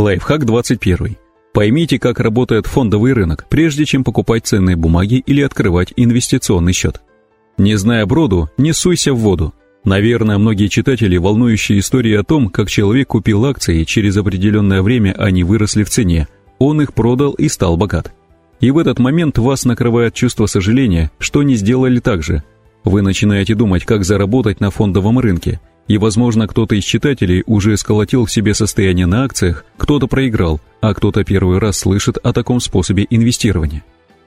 Лайфхак 21. Поймите, как работает фондовый рынок, прежде чем покупать ценные бумаги или открывать инвестиционный счет. Не зная броду, не суйся в воду. Наверное, многие читатели волнующие истории о том, как человек купил акции, через определенное время они выросли в цене, он их продал и стал богат. И в этот момент вас накрывает чувство сожаления, что не сделали так же. Вы начинаете думать, как заработать на фондовом рынке, и, возможно, кто-то из читателей уже сколотил в себе состояние на акциях, кто-то проиграл, а кто-то первый раз слышит о таком способе инвестирования.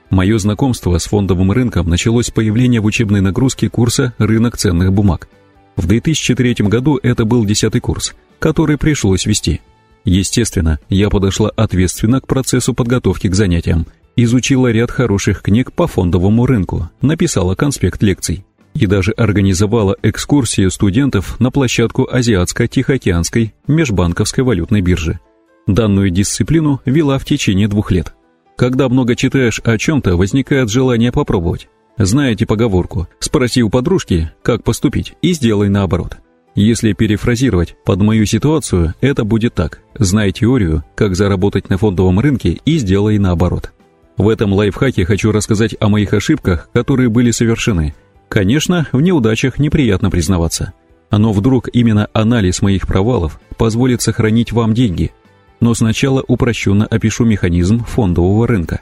Мое знакомство с фондовым рынком началось с появления в учебной нагрузке курса «Рынок ценных бумаг». В 2003 году это был десятый курс, который пришлось вести. Естественно, я подошла ответственно к процессу подготовки к занятиям, изучила ряд хороших книг по фондовому рынку, написала конспект лекций и даже организовала экскурсию студентов на площадку Азиатско-Тихоокеанской межбанковской валютной биржи. Данную дисциплину вела в течение двух лет. Когда много читаешь о чем-то, возникает желание попробовать. Знаете поговорку «спроси у подружки, как поступить, и сделай наоборот». Если перефразировать под мою ситуацию, это будет так. Знай теорию, как заработать на фондовом рынке и сделай наоборот. В этом лайфхаке хочу рассказать о моих ошибках, которые были совершены. Конечно, в неудачах неприятно признаваться. Но вдруг именно анализ моих провалов позволит сохранить вам деньги – но сначала упрощенно опишу механизм фондового рынка.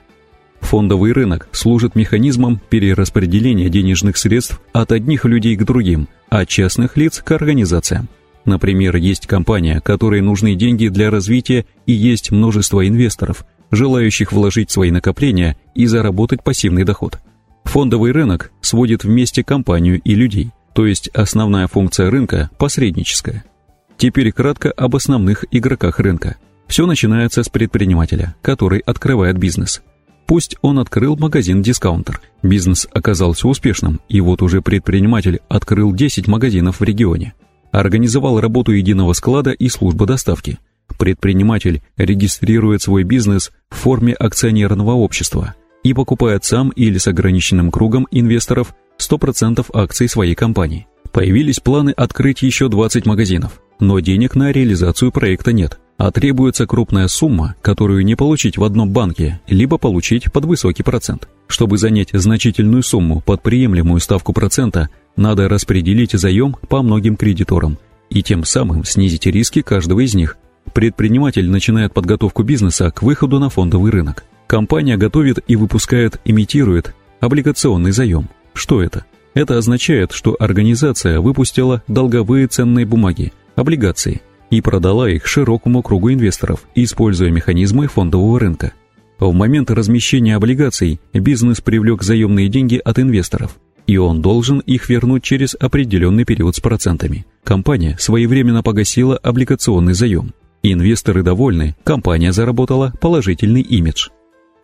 Фондовый рынок служит механизмом перераспределения денежных средств от одних людей к другим, от частных лиц к организациям. Например, есть компания, которой нужны деньги для развития, и есть множество инвесторов, желающих вложить свои накопления и заработать пассивный доход. Фондовый рынок сводит вместе компанию и людей, то есть основная функция рынка – посредническая. Теперь кратко об основных игроках рынка – все начинается с предпринимателя, который открывает бизнес. Пусть он открыл магазин-дискаунтер. Бизнес оказался успешным, и вот уже предприниматель открыл 10 магазинов в регионе. Организовал работу единого склада и службы доставки. Предприниматель регистрирует свой бизнес в форме акционерного общества и покупает сам или с ограниченным кругом инвесторов 100% акций своей компании. Появились планы открыть еще 20 магазинов, но денег на реализацию проекта нет а требуется крупная сумма, которую не получить в одном банке, либо получить под высокий процент. Чтобы занять значительную сумму под приемлемую ставку процента, надо распределить заем по многим кредиторам и тем самым снизить риски каждого из них. Предприниматель начинает подготовку бизнеса к выходу на фондовый рынок. Компания готовит и выпускает, имитирует облигационный заем. Что это? Это означает, что организация выпустила долговые ценные бумаги, облигации – и продала их широкому кругу инвесторов, используя механизмы фондового рынка. В момент размещения облигаций бизнес привлек заемные деньги от инвесторов, и он должен их вернуть через определенный период с процентами. Компания своевременно погасила облигационный заем. Инвесторы довольны, компания заработала положительный имидж.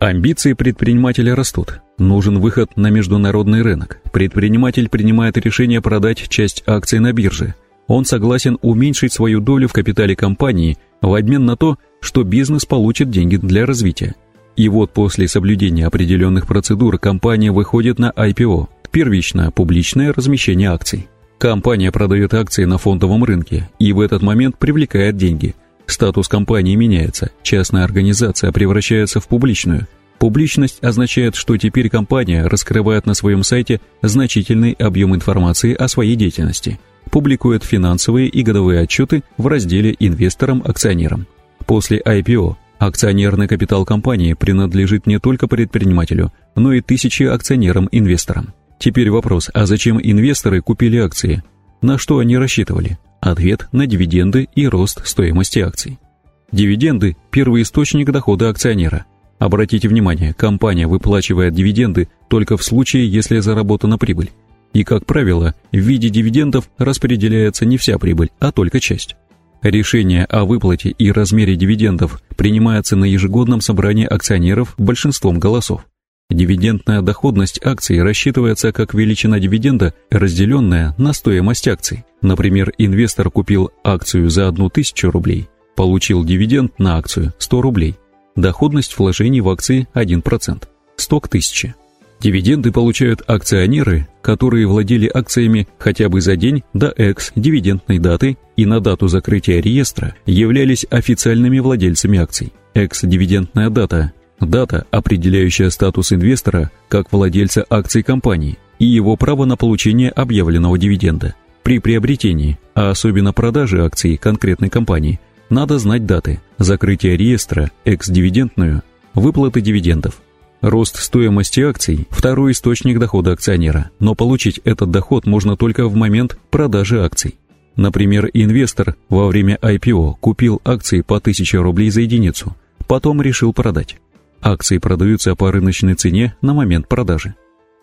Амбиции предпринимателя растут. Нужен выход на международный рынок. Предприниматель принимает решение продать часть акций на бирже – он согласен уменьшить свою долю в капитале компании в обмен на то, что бизнес получит деньги для развития. И вот после соблюдения определенных процедур компания выходит на IPO, первичное публичное размещение акций. Компания продает акции на фондовом рынке и в этот момент привлекает деньги. Статус компании меняется, частная организация превращается в публичную. Публичность означает, что теперь компания раскрывает на своем сайте значительный объем информации о своей деятельности – публикует финансовые и годовые отчеты в разделе «Инвесторам-акционерам». После IPO акционерный капитал компании принадлежит не только предпринимателю, но и тысячи акционерам-инвесторам. Теперь вопрос, а зачем инвесторы купили акции? На что они рассчитывали? Ответ на дивиденды и рост стоимости акций. Дивиденды – первый источник дохода акционера. Обратите внимание, компания выплачивает дивиденды только в случае, если заработана прибыль и, как правило, в виде дивидендов распределяется не вся прибыль, а только часть. Решение о выплате и размере дивидендов принимается на ежегодном собрании акционеров большинством голосов. Дивидендная доходность акций рассчитывается как величина дивиденда, разделенная на стоимость акций. Например, инвестор купил акцию за 1000 рублей, получил дивиденд на акцию 100 рублей. Доходность вложений в акции 1%. 100 к 1000. Дивиденды получают акционеры, которые владели акциями хотя бы за день до экс-дивидендной даты и на дату закрытия реестра являлись официальными владельцами акций. Экс-дивидендная дата – дата, определяющая статус инвестора как владельца акций компании и его право на получение объявленного дивиденда. При приобретении, а особенно продаже акций конкретной компании, надо знать даты закрытия реестра, экс-дивидендную, выплаты дивидендов – Рост стоимости акций – второй источник дохода акционера, но получить этот доход можно только в момент продажи акций. Например, инвестор во время IPO купил акции по 1000 рублей за единицу, потом решил продать. Акции продаются по рыночной цене на момент продажи.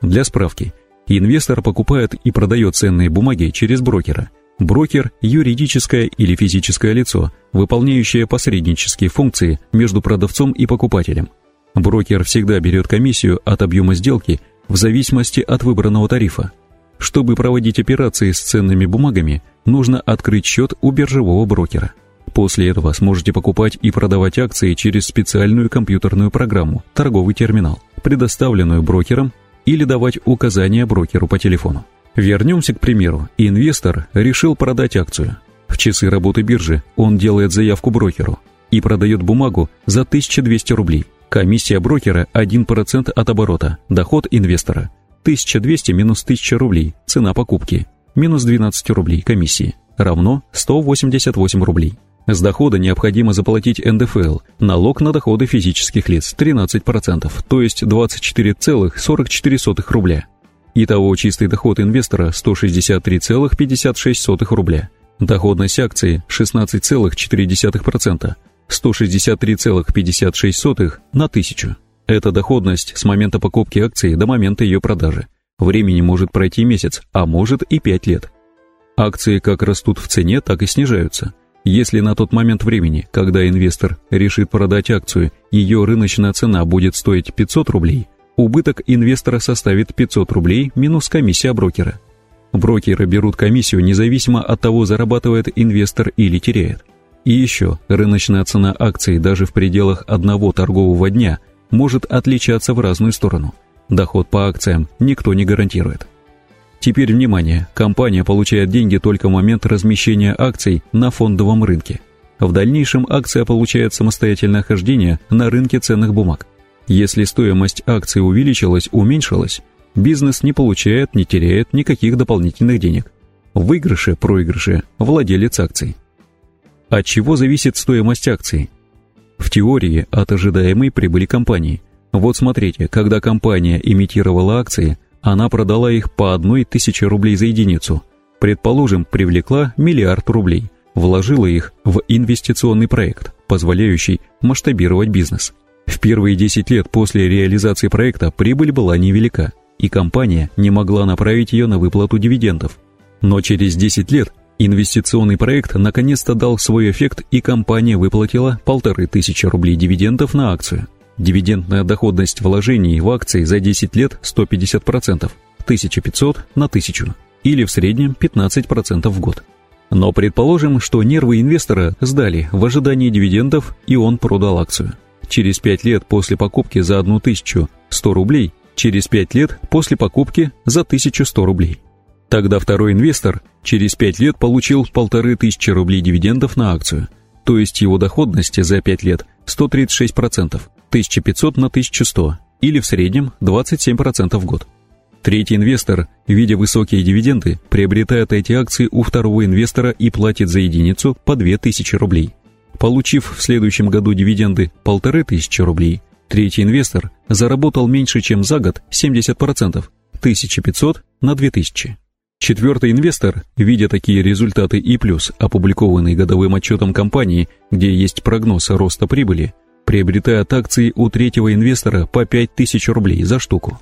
Для справки, инвестор покупает и продает ценные бумаги через брокера. Брокер – юридическое или физическое лицо, выполняющее посреднические функции между продавцом и покупателем – Брокер всегда берет комиссию от объема сделки в зависимости от выбранного тарифа. Чтобы проводить операции с ценными бумагами, нужно открыть счет у биржевого брокера. После этого сможете покупать и продавать акции через специальную компьютерную программу «Торговый терминал», предоставленную брокером, или давать указания брокеру по телефону. Вернемся к примеру. Инвестор решил продать акцию. В часы работы биржи он делает заявку брокеру и продает бумагу за 1200 рублей. Комиссия брокера 1% от оборота, доход инвестора 1200 минус 1000 рублей, цена покупки, минус 12 рублей комиссии, равно 188 рублей. С дохода необходимо заплатить НДФЛ, налог на доходы физических лиц 13%, то есть 24,44 рубля. Итого чистый доход инвестора 163,56 рубля. Доходность акции 16,4%, 163,56 на тысячу. Это доходность с момента покупки акции до момента ее продажи. Времени может пройти месяц, а может и 5 лет. Акции как растут в цене, так и снижаются. Если на тот момент времени, когда инвестор решит продать акцию, ее рыночная цена будет стоить 500 рублей, убыток инвестора составит 500 рублей минус комиссия брокера. Брокеры берут комиссию независимо от того, зарабатывает инвестор или теряет. И еще, рыночная цена акций даже в пределах одного торгового дня может отличаться в разную сторону. Доход по акциям никто не гарантирует. Теперь внимание, компания получает деньги только в момент размещения акций на фондовом рынке. В дальнейшем акция получает самостоятельное хождение на рынке ценных бумаг. Если стоимость акций увеличилась, уменьшилась, бизнес не получает, не теряет никаких дополнительных денег. В выигрыше, проигрыше владелец акций. От чего зависит стоимость акций? В теории от ожидаемой прибыли компании. Вот смотрите, когда компания имитировала акции, она продала их по одной тысяче рублей за единицу. Предположим, привлекла миллиард рублей, вложила их в инвестиционный проект, позволяющий масштабировать бизнес. В первые 10 лет после реализации проекта прибыль была невелика, и компания не могла направить ее на выплату дивидендов. Но через 10 лет Инвестиционный проект наконец-то дал свой эффект, и компания выплатила полторы тысячи рублей дивидендов на акцию. Дивидендная доходность вложений в акции за 10 лет 150%, 1500 на 1000, или в среднем 15% в год. Но предположим, что нервы инвестора сдали в ожидании дивидендов, и он продал акцию. Через 5 лет после покупки за 1100 рублей, через 5 лет после покупки за 1100 рублей. Тогда второй инвестор через 5 лет получил полторы тысячи рублей дивидендов на акцию, то есть его доходность за 5 лет 136%, 1500 на 1100, или в среднем 27% в год. Третий инвестор, видя высокие дивиденды, приобретает эти акции у второго инвестора и платит за единицу по 2000 рублей. Получив в следующем году дивиденды 1500 рублей, третий инвестор заработал меньше, чем за год 70%, 1500 на 2000. Четвертый инвестор, видя такие результаты и плюс, опубликованные годовым отчетом компании, где есть прогноз роста прибыли, приобретает акции у третьего инвестора по 5000 рублей за штуку.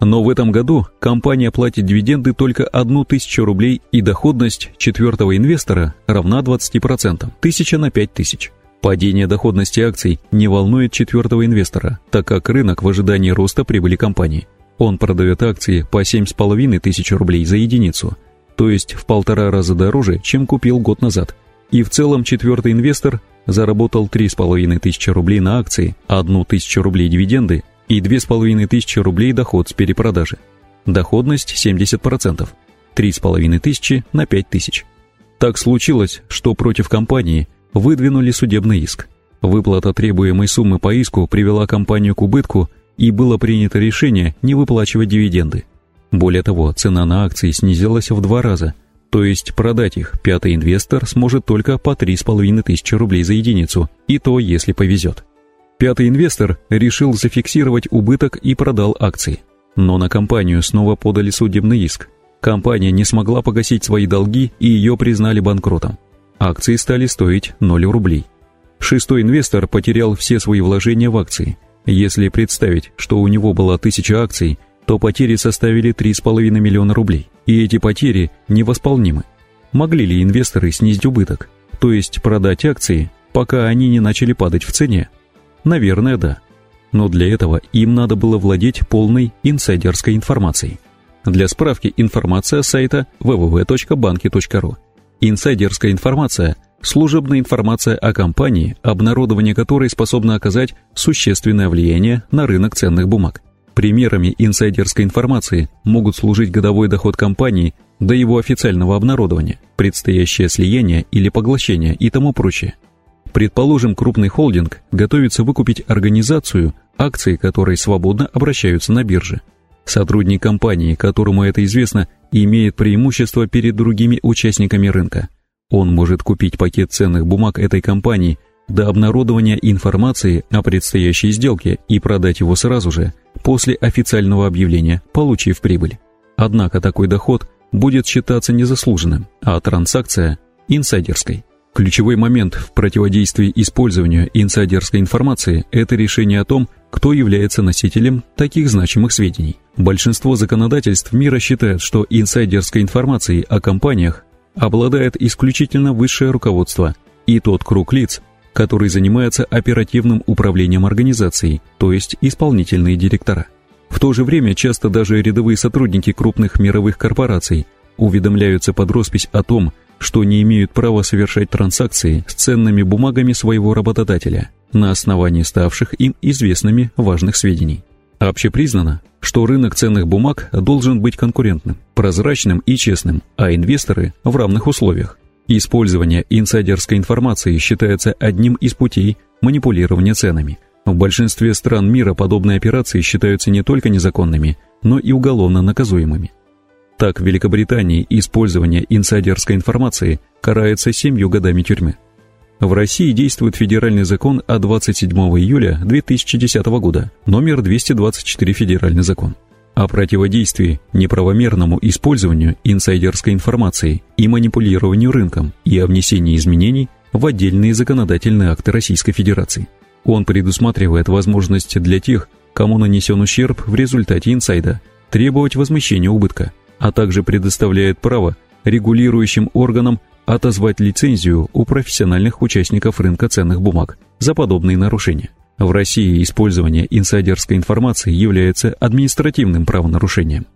Но в этом году компания платит дивиденды только 1000 рублей и доходность четвертого инвестора равна 20%, 1000 на 5000. Падение доходности акций не волнует четвертого инвестора, так как рынок в ожидании роста прибыли компании. Он продает акции по 7,5 тысяч рублей за единицу, то есть в полтора раза дороже, чем купил год назад. И в целом четвертый инвестор заработал 3,5 тысячи рублей на акции, 1 тысячу рублей дивиденды и 2500 рублей доход с перепродажи. Доходность 70%, 3500 на 5000. Так случилось, что против компании выдвинули судебный иск. Выплата требуемой суммы по иску привела компанию к убытку и было принято решение не выплачивать дивиденды. Более того, цена на акции снизилась в два раза, то есть продать их пятый инвестор сможет только по 3500 рублей за единицу, и то, если повезет. Пятый инвестор решил зафиксировать убыток и продал акции. Но на компанию снова подали судебный иск. Компания не смогла погасить свои долги и ее признали банкротом. Акции стали стоить 0 рублей. Шестой инвестор потерял все свои вложения в акции. Если представить, что у него было 1000 акций, то потери составили 3,5 миллиона рублей. И эти потери невосполнимы. Могли ли инвесторы снизить убыток, то есть продать акции, пока они не начали падать в цене? Наверное, да. Но для этого им надо было владеть полной инсайдерской информацией. Для справки информация с сайта www.banki.ru. Инсайдерская информация – служебная информация о компании, обнародование которой способно оказать существенное влияние на рынок ценных бумаг. Примерами инсайдерской информации могут служить годовой доход компании до его официального обнародования, предстоящее слияние или поглощение и тому прочее. Предположим, крупный холдинг готовится выкупить организацию, акции которой свободно обращаются на бирже. Сотрудник компании, которому это известно, имеет преимущество перед другими участниками рынка. Он может купить пакет ценных бумаг этой компании до обнародования информации о предстоящей сделке и продать его сразу же, после официального объявления, получив прибыль. Однако такой доход будет считаться незаслуженным, а транзакция – инсайдерской. Ключевой момент в противодействии использованию инсайдерской информации – это решение о том, кто является носителем таких значимых сведений. Большинство законодательств мира считают, что инсайдерской информацией о компаниях обладает исключительно высшее руководство и тот круг лиц, который занимается оперативным управлением организацией, то есть исполнительные директора. В то же время часто даже рядовые сотрудники крупных мировых корпораций уведомляются под роспись о том, что не имеют права совершать транзакции с ценными бумагами своего работодателя на основании ставших им известными важных сведений. Общепризнано, что рынок ценных бумаг должен быть конкурентным, прозрачным и честным, а инвесторы в равных условиях. Использование инсайдерской информации считается одним из путей манипулирования ценами. В большинстве стран мира подобные операции считаются не только незаконными, но и уголовно наказуемыми. Так, в Великобритании использование инсайдерской информации карается семью годами тюрьмы. В России действует федеральный закон от 27 июля 2010 года, номер 224 федеральный закон, о противодействии неправомерному использованию инсайдерской информации и манипулированию рынком и о внесении изменений в отдельные законодательные акты Российской Федерации. Он предусматривает возможность для тех, кому нанесен ущерб в результате инсайда, требовать возмещения убытка – а также предоставляет право регулирующим органам отозвать лицензию у профессиональных участников рынка ценных бумаг за подобные нарушения. В России использование инсайдерской информации является административным правонарушением.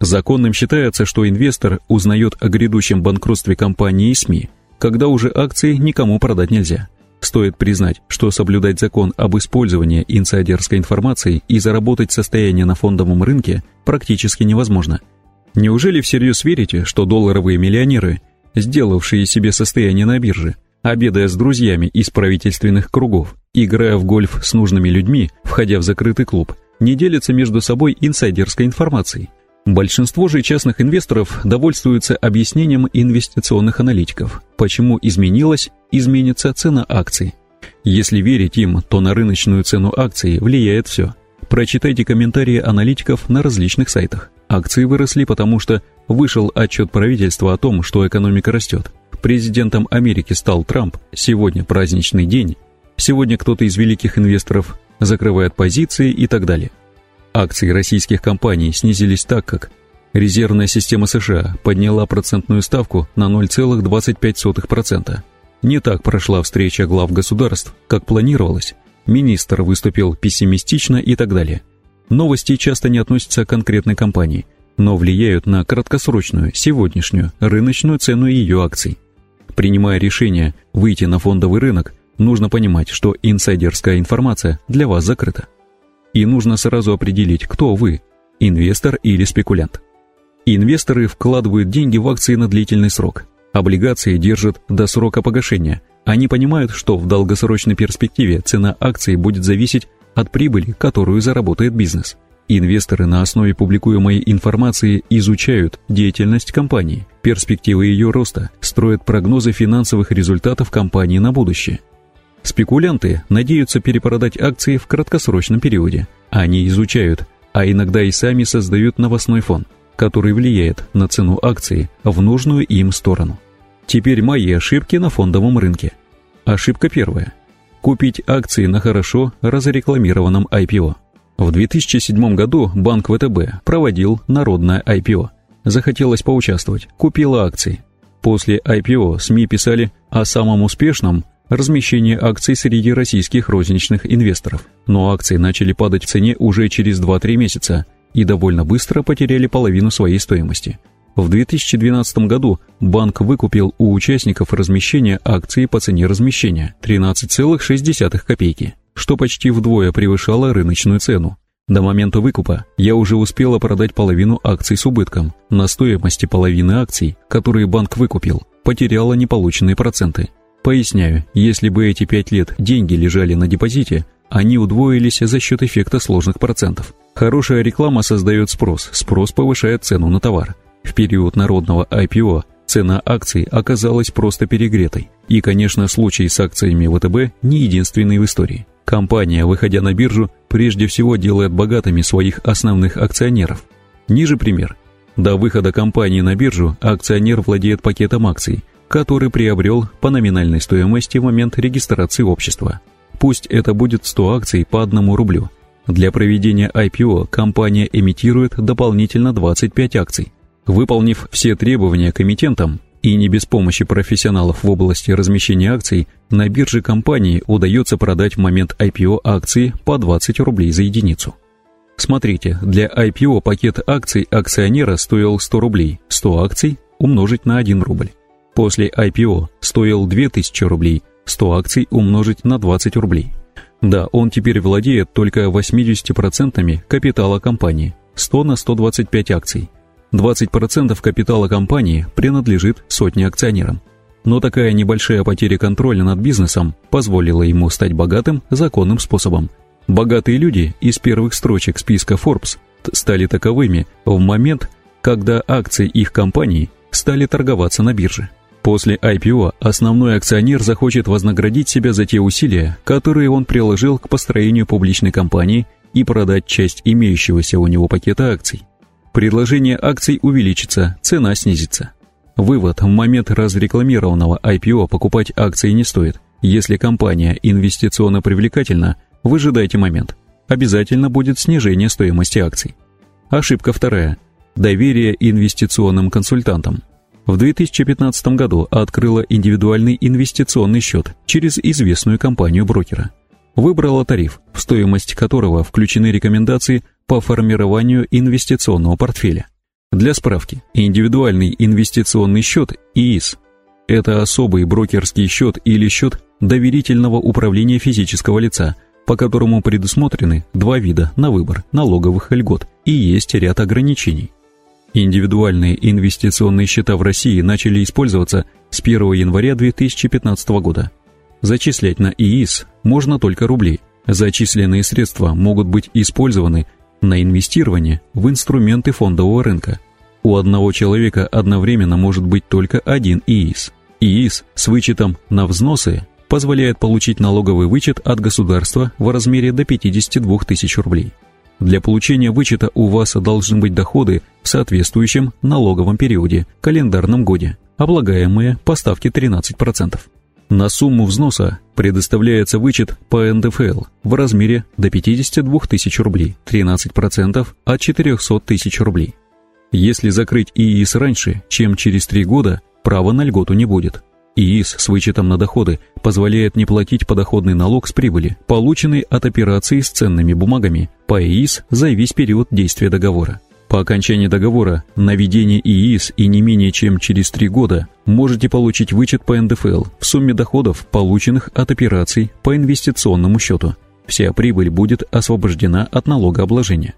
Законным считается, что инвестор узнает о грядущем банкротстве компании и СМИ, когда уже акции никому продать нельзя. Стоит признать, что соблюдать закон об использовании инсайдерской информации и заработать состояние на фондовом рынке практически невозможно – Неужели всерьез верите, что долларовые миллионеры, сделавшие себе состояние на бирже, обедая с друзьями из правительственных кругов, играя в гольф с нужными людьми, входя в закрытый клуб, не делятся между собой инсайдерской информацией? Большинство же частных инвесторов довольствуются объяснением инвестиционных аналитиков, почему изменилась, изменится цена акций. Если верить им, то на рыночную цену акций влияет все. Прочитайте комментарии аналитиков на различных сайтах. Акции выросли, потому что вышел отчет правительства о том, что экономика растет. Президентом Америки стал Трамп. Сегодня праздничный день. Сегодня кто-то из великих инвесторов закрывает позиции и так далее. Акции российских компаний снизились так, как резервная система США подняла процентную ставку на 0,25%. Не так прошла встреча глав государств, как планировалось. Министр выступил пессимистично и так далее. Новости часто не относятся к конкретной компании, но влияют на краткосрочную, сегодняшнюю, рыночную цену ее акций. Принимая решение выйти на фондовый рынок, нужно понимать, что инсайдерская информация для вас закрыта. И нужно сразу определить, кто вы – инвестор или спекулянт. Инвесторы вкладывают деньги в акции на длительный срок. Облигации держат до срока погашения. Они понимают, что в долгосрочной перспективе цена акций будет зависеть от прибыли, которую заработает бизнес. Инвесторы на основе публикуемой информации изучают деятельность компании, перспективы ее роста, строят прогнозы финансовых результатов компании на будущее. Спекулянты надеются перепродать акции в краткосрочном периоде. Они изучают, а иногда и сами создают новостной фон, который влияет на цену акции в нужную им сторону. Теперь мои ошибки на фондовом рынке. Ошибка первая. Купить акции на хорошо разрекламированном IPO. В 2007 году банк ВТБ проводил народное IPO. Захотелось поучаствовать, купила акции. После IPO СМИ писали о самом успешном размещении акций среди российских розничных инвесторов. Но акции начали падать в цене уже через 2-3 месяца и довольно быстро потеряли половину своей стоимости. В 2012 году банк выкупил у участников размещения акции по цене размещения 13,6 копейки что почти вдвое превышало рыночную цену. До момента выкупа я уже успела продать половину акций с убытком. На стоимости половины акций, которые банк выкупил, потеряла неполученные проценты. Поясняю, если бы эти пять лет деньги лежали на депозите, они удвоились за счет эффекта сложных процентов. Хорошая реклама создает спрос, спрос повышает цену на товар. В период народного IPO цена акций оказалась просто перегретой. И, конечно, случай с акциями ВТБ не единственный в истории. Компания, выходя на биржу, прежде всего делает богатыми своих основных акционеров. Ниже пример. До выхода компании на биржу акционер владеет пакетом акций, который приобрел по номинальной стоимости в момент регистрации общества. Пусть это будет 100 акций по 1 рублю. Для проведения IPO компания эмитирует дополнительно 25 акций. Выполнив все требования к эмитентам, и не без помощи профессионалов в области размещения акций, на бирже компании удается продать в момент IPO акции по 20 рублей за единицу. Смотрите, для IPO пакет акций акционера стоил 100 рублей, 100 акций умножить на 1 рубль. После IPO стоил 2000 рублей, 100 акций умножить на 20 рублей. Да, он теперь владеет только 80% капитала компании, 100 на 125 акций. 20% капитала компании принадлежит сотне акционерам. Но такая небольшая потеря контроля над бизнесом позволила ему стать богатым законным способом. Богатые люди из первых строчек списка Forbes стали таковыми в момент, когда акции их компании стали торговаться на бирже. После IPO основной акционер захочет вознаградить себя за те усилия, которые он приложил к построению публичной компании и продать часть имеющегося у него пакета акций. Предложение акций увеличится, цена снизится. Вывод, в момент разрекламированного IPO покупать акции не стоит. Если компания инвестиционно привлекательна, выжидайте момент. Обязательно будет снижение стоимости акций. Ошибка вторая. Доверие инвестиционным консультантам. В 2015 году открыла индивидуальный инвестиционный счет через известную компанию брокера. Выбрала тариф, в стоимость которого включены рекомендации по формированию инвестиционного портфеля. Для справки, индивидуальный инвестиционный счет ИИС – это особый брокерский счет или счет доверительного управления физического лица, по которому предусмотрены два вида на выбор налоговых льгот и есть ряд ограничений. Индивидуальные инвестиционные счета в России начали использоваться с 1 января 2015 года. Зачислять на ИИС можно только рубли. Зачисленные средства могут быть использованы на инвестирование в инструменты фондового рынка. У одного человека одновременно может быть только один ИИС. ИИС с вычетом на взносы позволяет получить налоговый вычет от государства в размере до 52 тысяч рублей. Для получения вычета у вас должны быть доходы в соответствующем налоговом периоде, календарном годе, облагаемые по ставке 13%. На сумму взноса предоставляется вычет по НДФЛ в размере до 52 тысяч рублей, 13% от 400 тысяч рублей. Если закрыть ИИС раньше, чем через 3 года, права на льготу не будет. ИИС с вычетом на доходы позволяет не платить подоходный налог с прибыли, полученный от операций с ценными бумагами по ИИС за весь период действия договора. По окончании договора на ведение ИИС и не менее чем через три года можете получить вычет по НДФЛ в сумме доходов, полученных от операций по инвестиционному счету. Вся прибыль будет освобождена от налогообложения.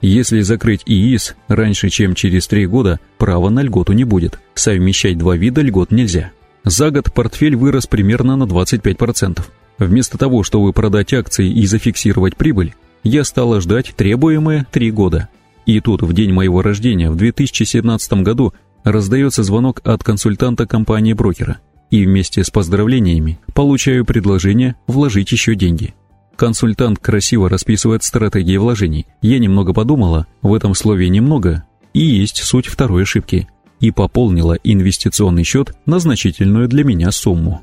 Если закрыть ИИС раньше, чем через 3 года, права на льготу не будет. Совмещать два вида льгот нельзя. За год портфель вырос примерно на 25%. Вместо того, чтобы продать акции и зафиксировать прибыль, я стала ждать требуемые 3 года. И тут в день моего рождения в 2017 году раздается звонок от консультанта компании-брокера. И вместе с поздравлениями получаю предложение вложить еще деньги. Консультант красиво расписывает стратегии вложений. Я немного подумала, в этом слове «немного» и есть суть второй ошибки, и пополнила инвестиционный счет на значительную для меня сумму.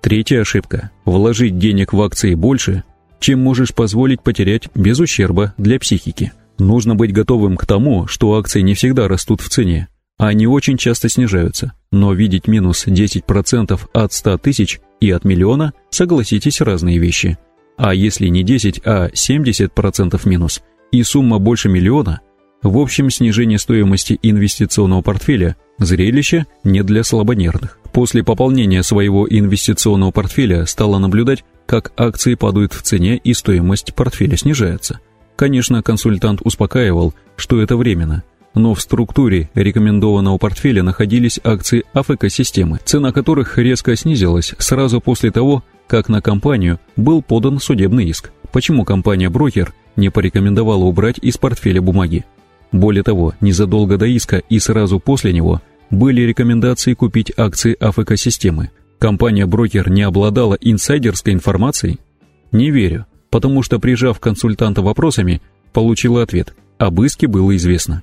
Третья ошибка – вложить денег в акции больше, чем можешь позволить потерять без ущерба для психики. Нужно быть готовым к тому, что акции не всегда растут в цене, они очень часто снижаются, но видеть минус 10% от 100 тысяч и от миллиона, согласитесь, разные вещи. А если не 10, а 70% минус, и сумма больше миллиона, в общем снижение стоимости инвестиционного портфеля – зрелище не для слабонервных. После пополнения своего инвестиционного портфеля стала наблюдать, как акции падают в цене и стоимость портфеля снижается. Конечно, консультант успокаивал, что это временно – но в структуре рекомендованного портфеля находились акции АФК-системы, цена которых резко снизилась сразу после того, как на компанию был подан судебный иск. Почему компания-брокер не порекомендовала убрать из портфеля бумаги? Более того, незадолго до иска и сразу после него были рекомендации купить акции АФК-системы. Компания-брокер не обладала инсайдерской информацией? Не верю, потому что прижав консультанта вопросами, получила ответ. Об иске было известно.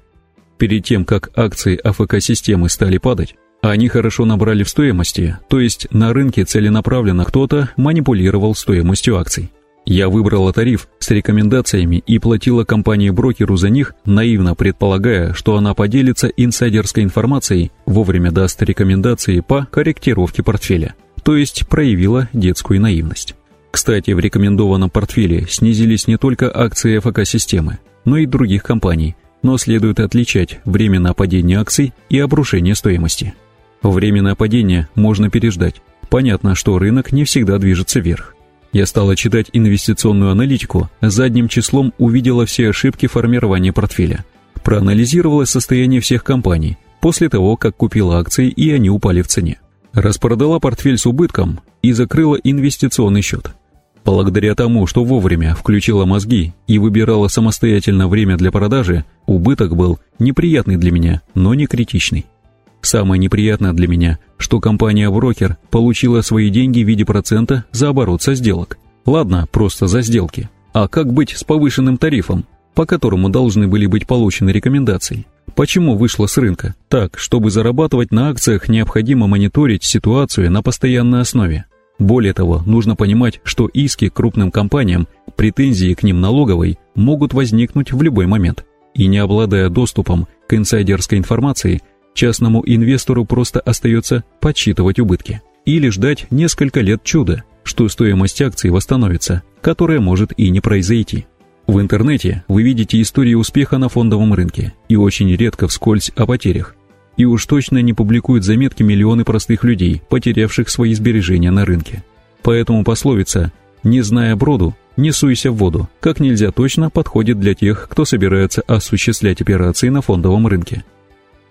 Перед тем, как акции АФК-системы стали падать, они хорошо набрали в стоимости, то есть на рынке целенаправленно кто-то манипулировал стоимостью акций. Я выбрала тариф с рекомендациями и платила компании-брокеру за них, наивно предполагая, что она поделится инсайдерской информацией, вовремя даст рекомендации по корректировке портфеля, то есть проявила детскую наивность. Кстати, в рекомендованном портфеле снизились не только акции ФК-системы, но и других компаний, но следует отличать временное падение акций и обрушение стоимости. Временное падение можно переждать. Понятно, что рынок не всегда движется вверх. Я стала читать инвестиционную аналитику, задним числом увидела все ошибки формирования портфеля. Проанализировала состояние всех компаний после того, как купила акции и они упали в цене. Распродала портфель с убытком и закрыла инвестиционный счет. Благодаря тому, что вовремя включила мозги и выбирала самостоятельно время для продажи, убыток был неприятный для меня, но не критичный. Самое неприятное для меня, что компания-брокер получила свои деньги в виде процента за оборот со сделок. Ладно, просто за сделки. А как быть с повышенным тарифом, по которому должны были быть получены рекомендации? Почему вышло с рынка? Так, чтобы зарабатывать на акциях, необходимо мониторить ситуацию на постоянной основе. Более того, нужно понимать, что иски крупным компаниям, претензии к ним налоговой могут возникнуть в любой момент. И не обладая доступом к инсайдерской информации, частному инвестору просто остается подсчитывать убытки. Или ждать несколько лет чуда, что стоимость акций восстановится, которое может и не произойти. В интернете вы видите истории успеха на фондовом рынке и очень редко вскользь о потерях и уж точно не публикуют заметки миллионы простых людей, потерявших свои сбережения на рынке. Поэтому пословица «не зная броду, не суйся в воду» как нельзя точно подходит для тех, кто собирается осуществлять операции на фондовом рынке.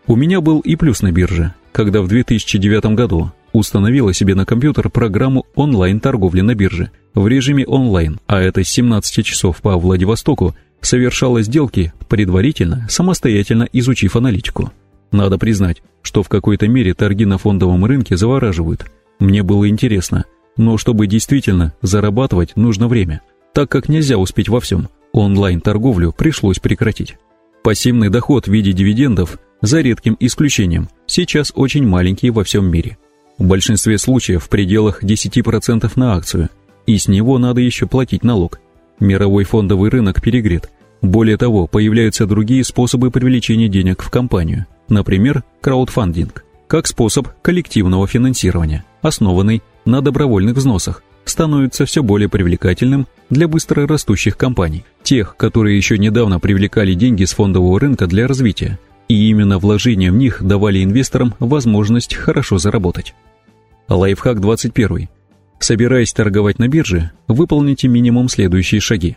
У меня был и плюс на бирже, когда в 2009 году установила себе на компьютер программу онлайн-торговли на бирже в режиме онлайн, а это с 17 часов по Владивостоку совершала сделки, предварительно, самостоятельно изучив аналитику. Надо признать, что в какой-то мере торги на фондовом рынке завораживают. Мне было интересно, но чтобы действительно зарабатывать, нужно время, так как нельзя успеть во всем. Онлайн-торговлю пришлось прекратить. Пассивный доход в виде дивидендов, за редким исключением, сейчас очень маленький во всем мире. В большинстве случаев в пределах 10% на акцию, и с него надо еще платить налог. Мировой фондовый рынок перегрет. Более того, появляются другие способы привлечения денег в компанию – Например, краудфандинг, как способ коллективного финансирования, основанный на добровольных взносах, становится все более привлекательным для быстро растущих компаний, тех, которые еще недавно привлекали деньги с фондового рынка для развития, и именно вложения в них давали инвесторам возможность хорошо заработать. Лайфхак 21. Собираясь торговать на бирже, выполните минимум следующие шаги.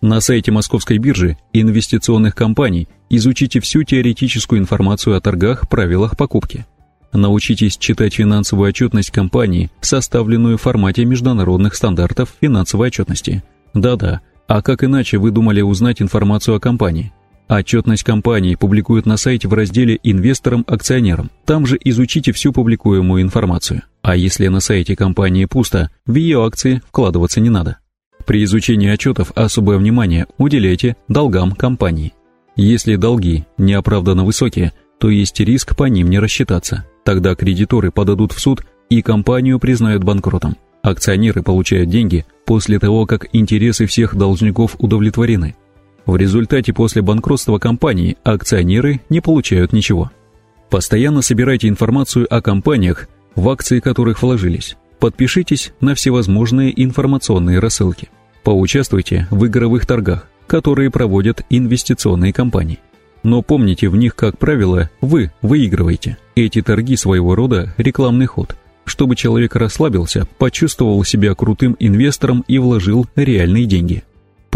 На сайте Московской биржи инвестиционных компаний изучите всю теоретическую информацию о торгах, правилах покупки. Научитесь читать финансовую отчетность компании, составленную в формате международных стандартов финансовой отчетности. Да-да, а как иначе вы думали узнать информацию о компании? Отчетность компании публикуют на сайте в разделе «Инвесторам-акционерам». Там же изучите всю публикуемую информацию. А если на сайте компании пусто, в ее акции вкладываться не надо. При изучении отчетов особое внимание уделяйте долгам компании. Если долги неоправданно высокие, то есть риск по ним не рассчитаться. Тогда кредиторы подадут в суд и компанию признают банкротом. Акционеры получают деньги после того, как интересы всех должников удовлетворены. В результате после банкротства компании акционеры не получают ничего. Постоянно собирайте информацию о компаниях, в акции которых вложились. Подпишитесь на всевозможные информационные рассылки. Поучаствуйте в игровых торгах, которые проводят инвестиционные компании. Но помните, в них, как правило, вы выигрываете. Эти торги своего рода рекламный ход, чтобы человек расслабился, почувствовал себя крутым инвестором и вложил реальные деньги.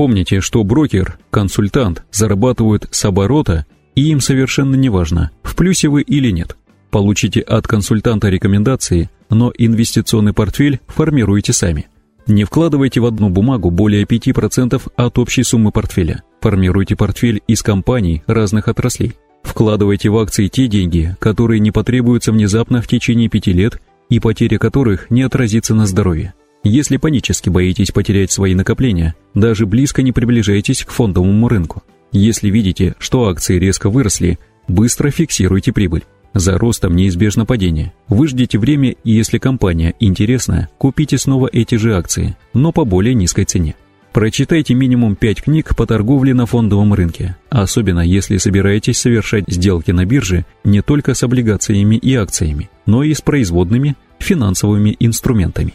Помните, что брокер, консультант зарабатывают с оборота, и им совершенно не важно, в плюсе вы или нет. Получите от консультанта рекомендации, но инвестиционный портфель формируйте сами – не вкладывайте в одну бумагу более 5% от общей суммы портфеля. Формируйте портфель из компаний разных отраслей. Вкладывайте в акции те деньги, которые не потребуются внезапно в течение 5 лет и потеря которых не отразится на здоровье. Если панически боитесь потерять свои накопления, даже близко не приближайтесь к фондовому рынку. Если видите, что акции резко выросли, быстро фиксируйте прибыль. За ростом неизбежно падение. Выждите время и если компания интересная, купите снова эти же акции, но по более низкой цене. Прочитайте минимум 5 книг по торговле на фондовом рынке, особенно если собираетесь совершать сделки на бирже не только с облигациями и акциями, но и с производными финансовыми инструментами.